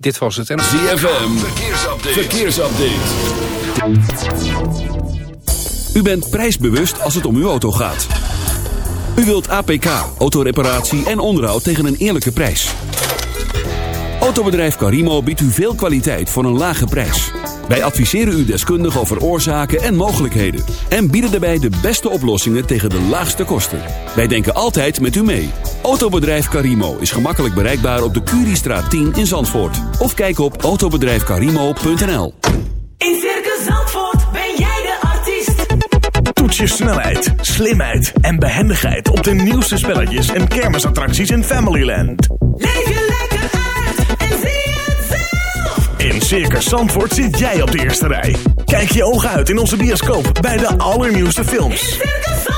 Dit was het. En... ZFM, verkeersupdate. verkeersupdate. U bent prijsbewust als het om uw auto gaat. U wilt APK, autoreparatie en onderhoud tegen een eerlijke prijs. Autobedrijf Carimo biedt u veel kwaliteit voor een lage prijs. Wij adviseren u deskundig over oorzaken en mogelijkheden. En bieden daarbij de beste oplossingen tegen de laagste kosten. Wij denken altijd met u mee. Autobedrijf Carimo is gemakkelijk bereikbaar op de Curiestraat 10 in Zandvoort. Of kijk op autobedrijfcarimo.nl In Circus Zandvoort ben jij de artiest. Toets je snelheid, slimheid en behendigheid op de nieuwste spelletjes en kermisattracties in Familyland. Leef je lekker uit en zie het zelf. In Circus Zandvoort zit jij op de eerste rij. Kijk je ogen uit in onze bioscoop bij de allernieuwste In films. Circus Zandvoort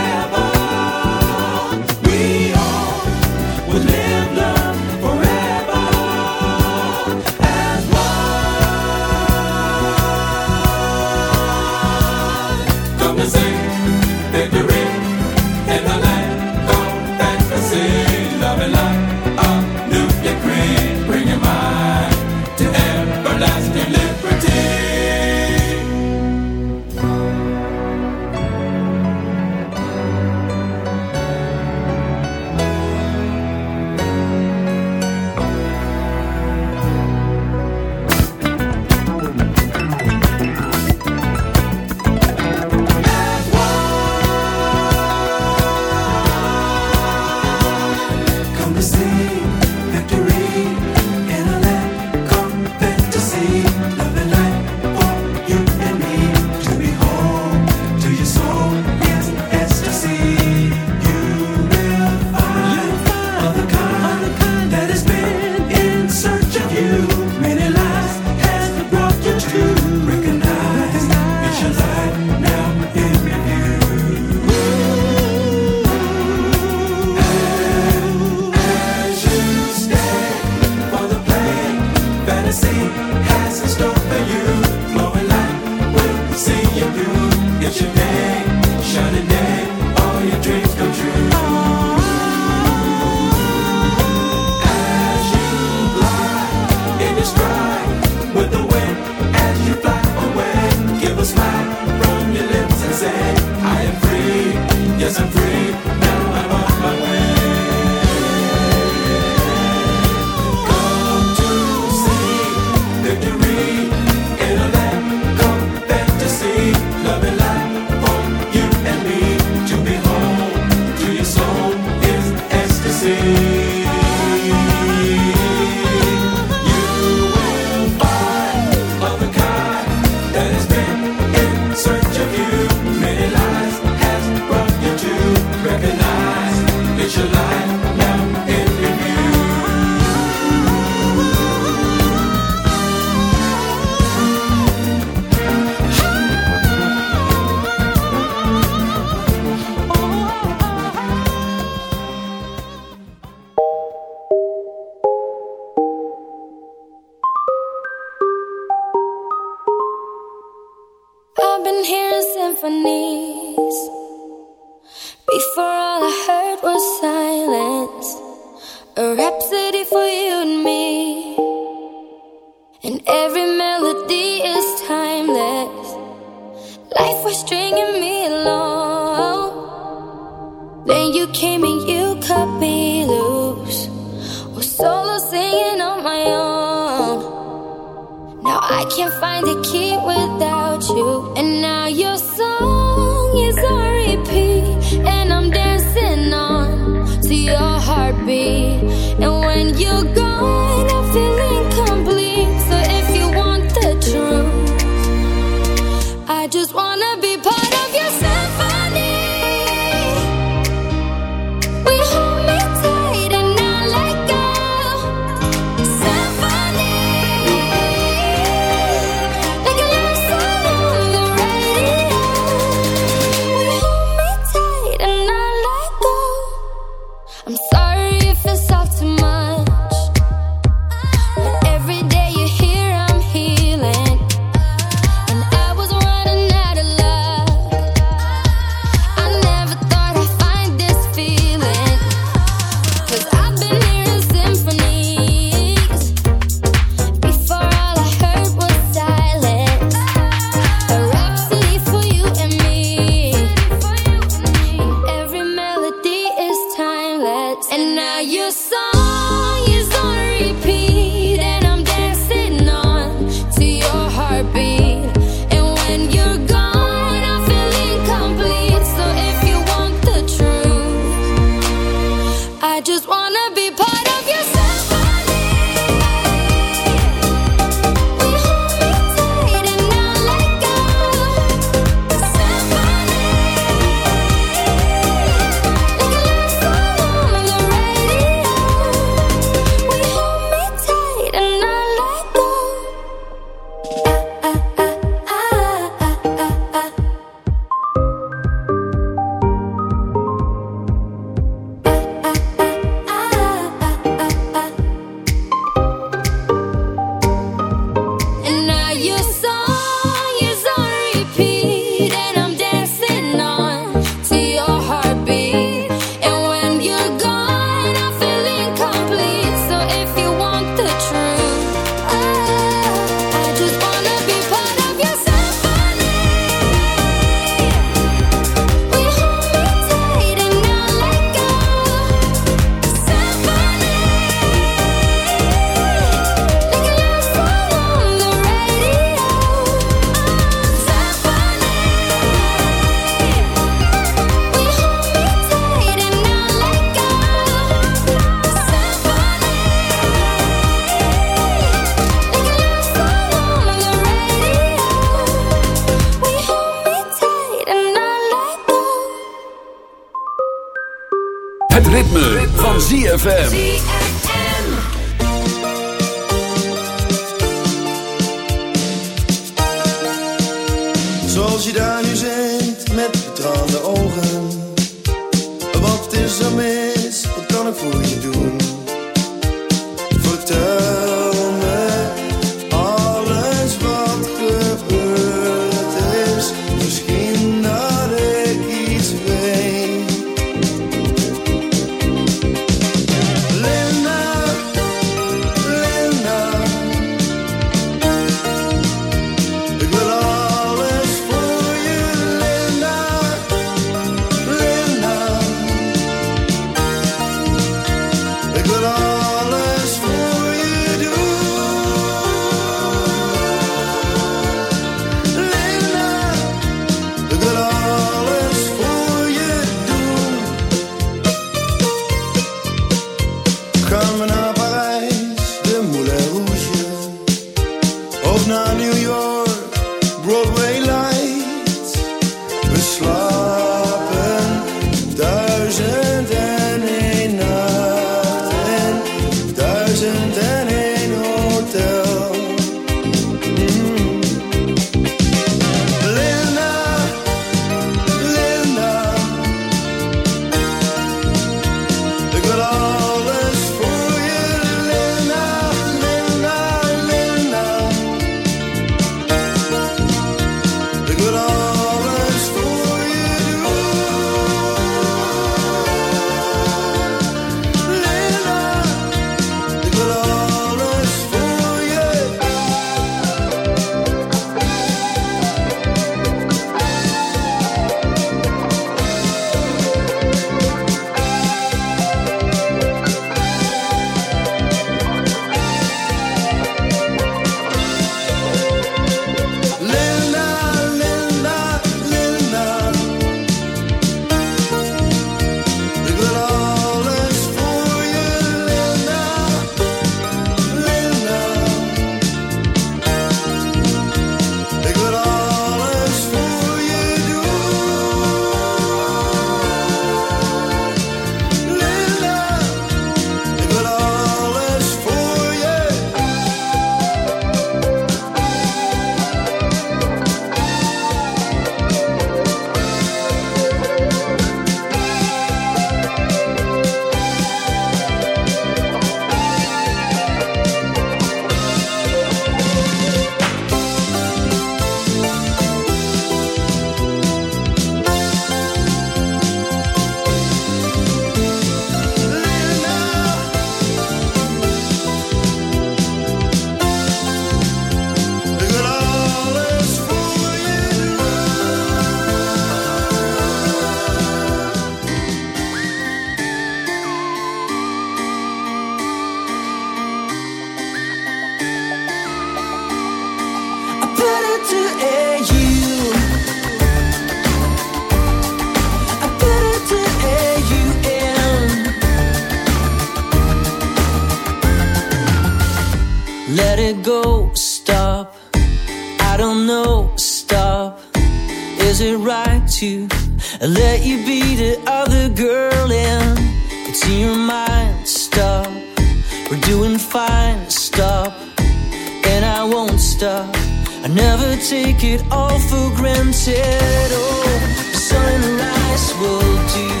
Won't. I never take it all for granted. Oh, sunrise will do.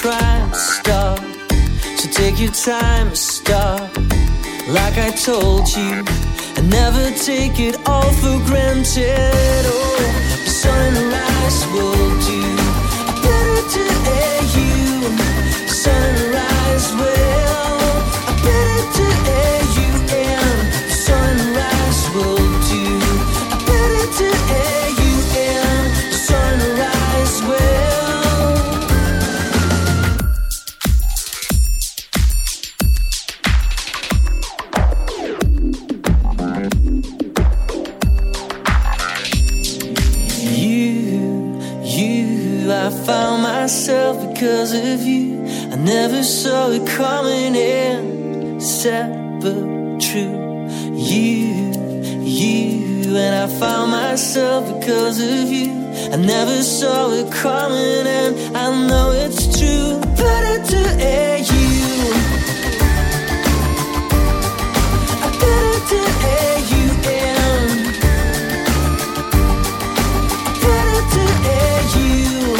Crime, stop. So take your time, stop. Like I told you, and never take it all for granted. Oh, sunrise will do. Better to you, sunrise will. Never saw it coming in, sad but true. You, you, and I found myself because of you. I never saw it coming, and I know it's true. To you. I better to air you in. Better to air you.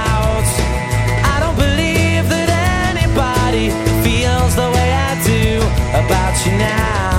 About you now.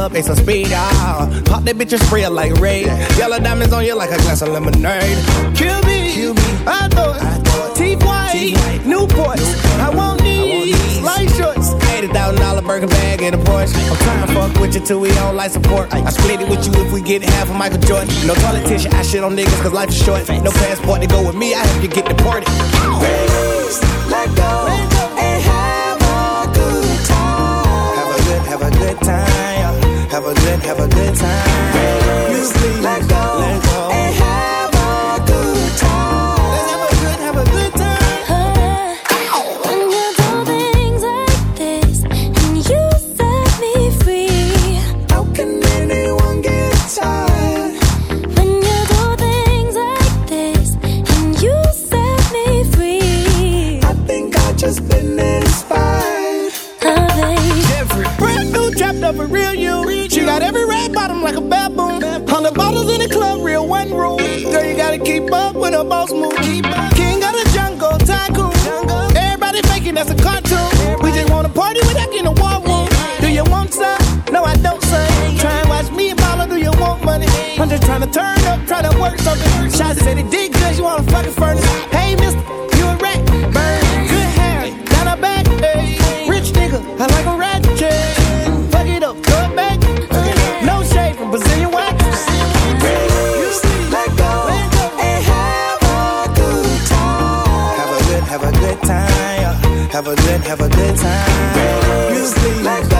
up, they some speed, ah. Pop that bitch and spray it like Ray. Yellow diamonds on you like a glass of lemonade. Kill me, Kill me. I thought, T-White, Newport. I want these. light shorts. $80,000 burger bag in a Porsche. I'm trying to fuck with you till we don't like support. I split it with you if we get half of Michael Jordan. No politician, I shit on niggas cause life is short. No passport to go with me, I have to get deported. Ladies, let go then have a work something. Shots said it did good, you wanna fucking furnace. Hey, mister, you a rat, bird. Good hair, not a back, hey. Rich nigga, I like a rat, yeah. Fuck it up, throw back. No shade from Brazilian wax. Let go and have a good time. Have a good, have a good time. Have a good, have a good time. Let go.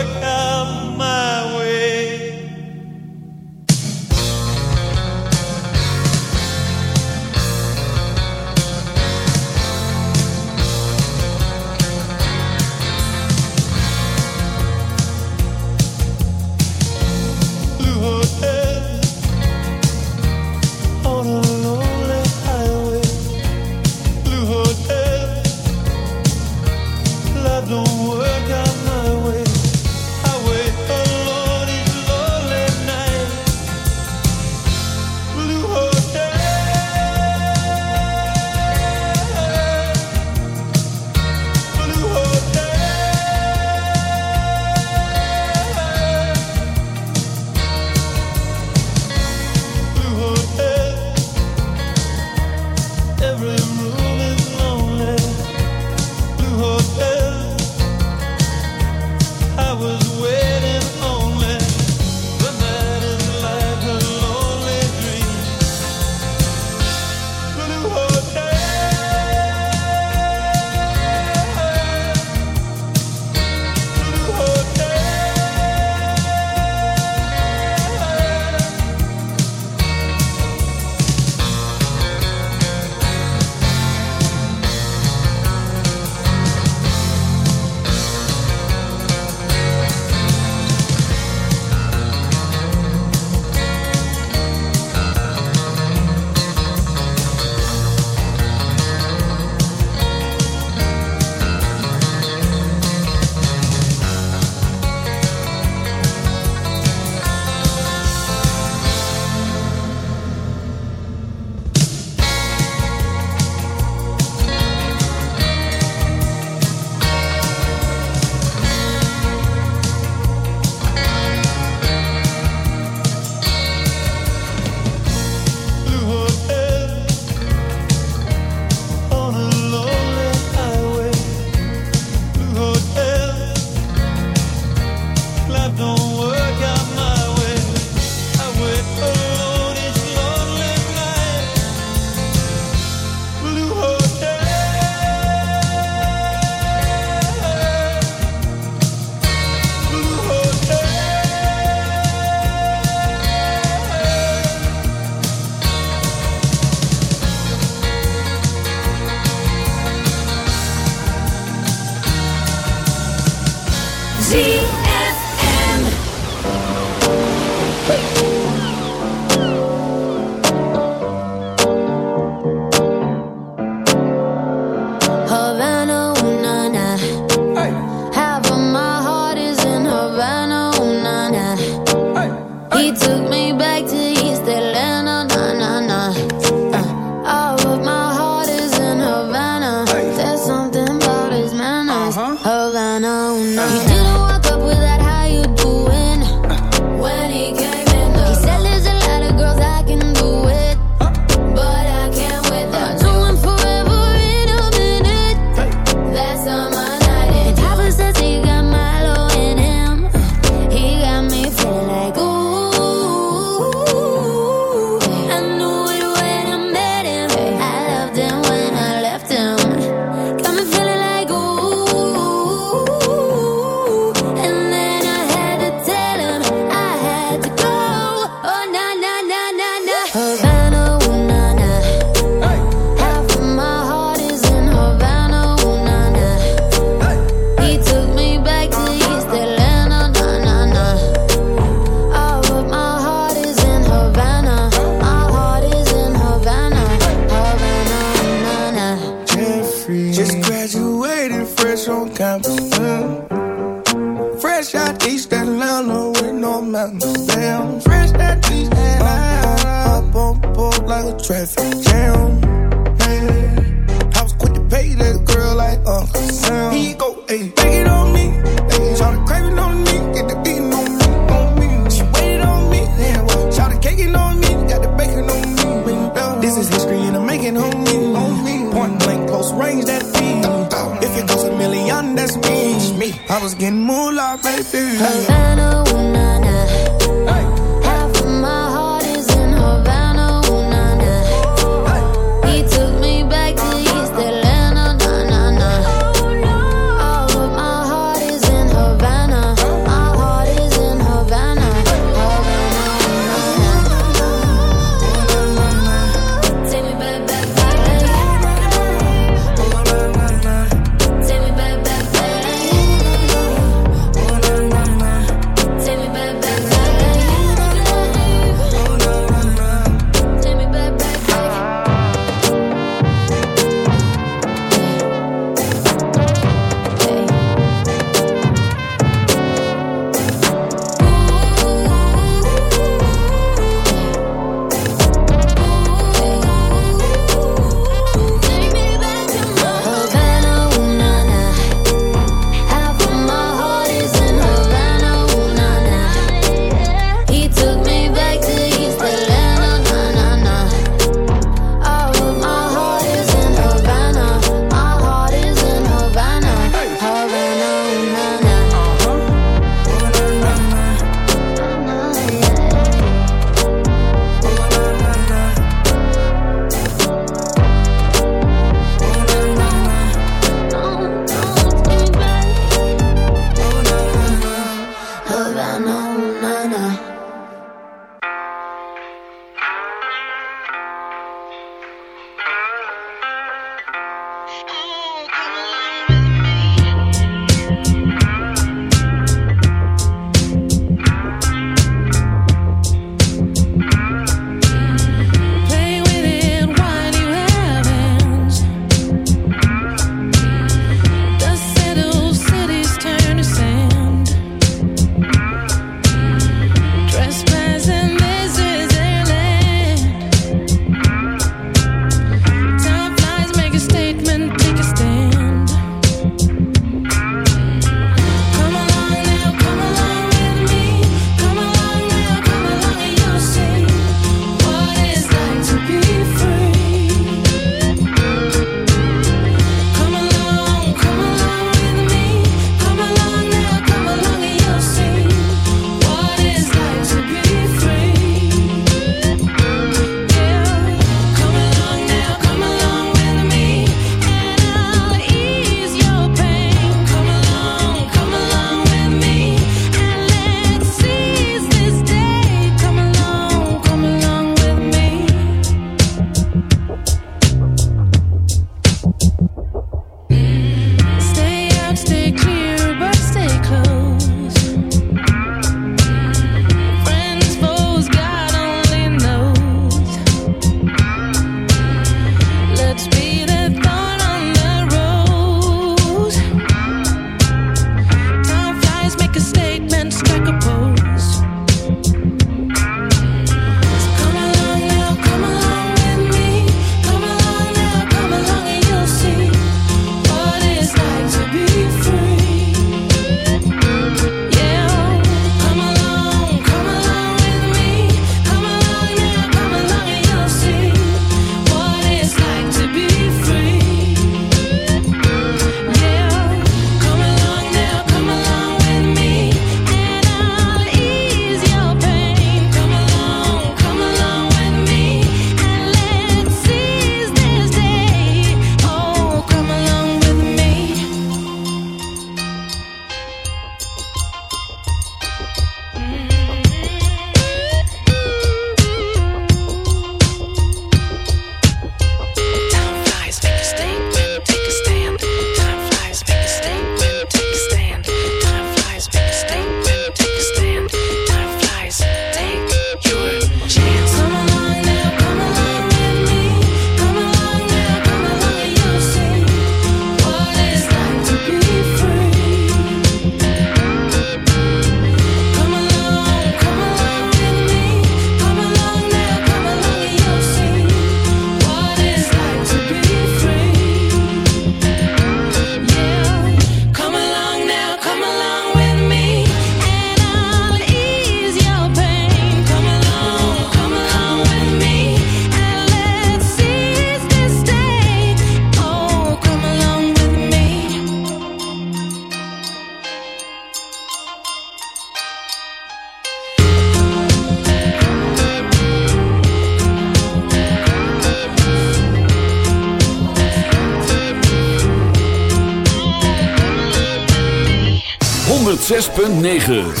106.9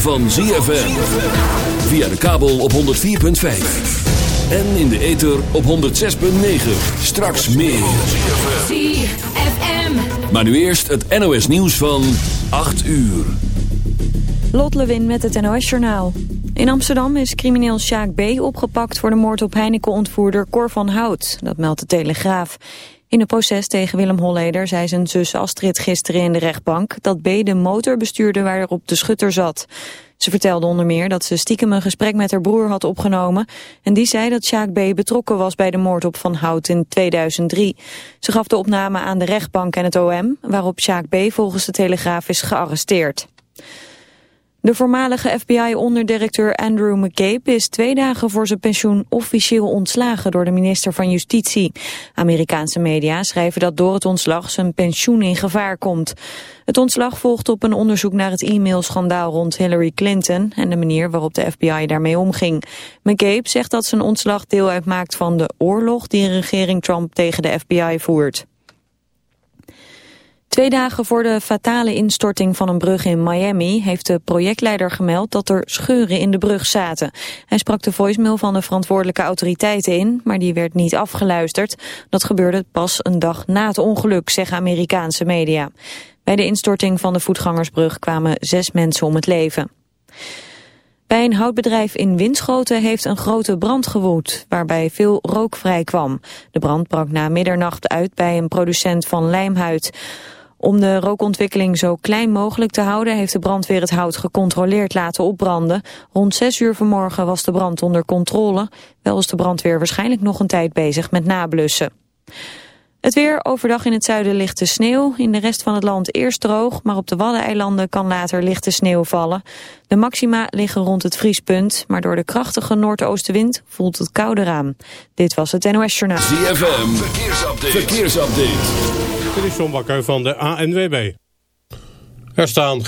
Van ZFM. Via de kabel op 104.5. En in de ether op 106.9. Straks meer. ZFM. Maar nu eerst het NOS nieuws van 8 uur. Lot Lewin met het NOS-journaal. In Amsterdam is crimineel Sjaak B. opgepakt voor de moord op Heineken-ontvoerder Cor van Hout. Dat meldt de Telegraaf. In het proces tegen Willem Holleder zei zijn zus Astrid gisteren in de rechtbank... dat B. de motor bestuurde waarop de schutter zat. Ze vertelde onder meer dat ze stiekem een gesprek met haar broer had opgenomen... en die zei dat Sjaak B. betrokken was bij de moord op Van Hout in 2003. Ze gaf de opname aan de rechtbank en het OM... waarop Sjaak B. volgens de Telegraaf is gearresteerd. De voormalige FBI-onderdirecteur Andrew McCabe is twee dagen voor zijn pensioen officieel ontslagen door de minister van Justitie. Amerikaanse media schrijven dat door het ontslag zijn pensioen in gevaar komt. Het ontslag volgt op een onderzoek naar het e-mailschandaal rond Hillary Clinton en de manier waarop de FBI daarmee omging. McCabe zegt dat zijn ontslag deel uitmaakt van de oorlog die regering Trump tegen de FBI voert. Twee dagen voor de fatale instorting van een brug in Miami heeft de projectleider gemeld dat er scheuren in de brug zaten. Hij sprak de voicemail van de verantwoordelijke autoriteiten in, maar die werd niet afgeluisterd. Dat gebeurde pas een dag na het ongeluk, zeggen Amerikaanse media. Bij de instorting van de voetgangersbrug kwamen zes mensen om het leven. Bij een houtbedrijf in Winschoten heeft een grote brand gewoed, waarbij veel rook vrij kwam. De brand brak na middernacht uit bij een producent van lijmhuid. Om de rookontwikkeling zo klein mogelijk te houden... heeft de brandweer het hout gecontroleerd laten opbranden. Rond 6 uur vanmorgen was de brand onder controle. Wel is de brandweer waarschijnlijk nog een tijd bezig met nablussen. Het weer, overdag in het zuiden lichte sneeuw. In de rest van het land eerst droog, maar op de Waddeneilanden kan later lichte sneeuw vallen. De maxima liggen rond het vriespunt, maar door de krachtige noordoostenwind voelt het kouder aan. Dit was het NOS Journaal. ZFM, verkeersupdate. verkeersupdate. Dit is John Bakker van de ANWB. Er staan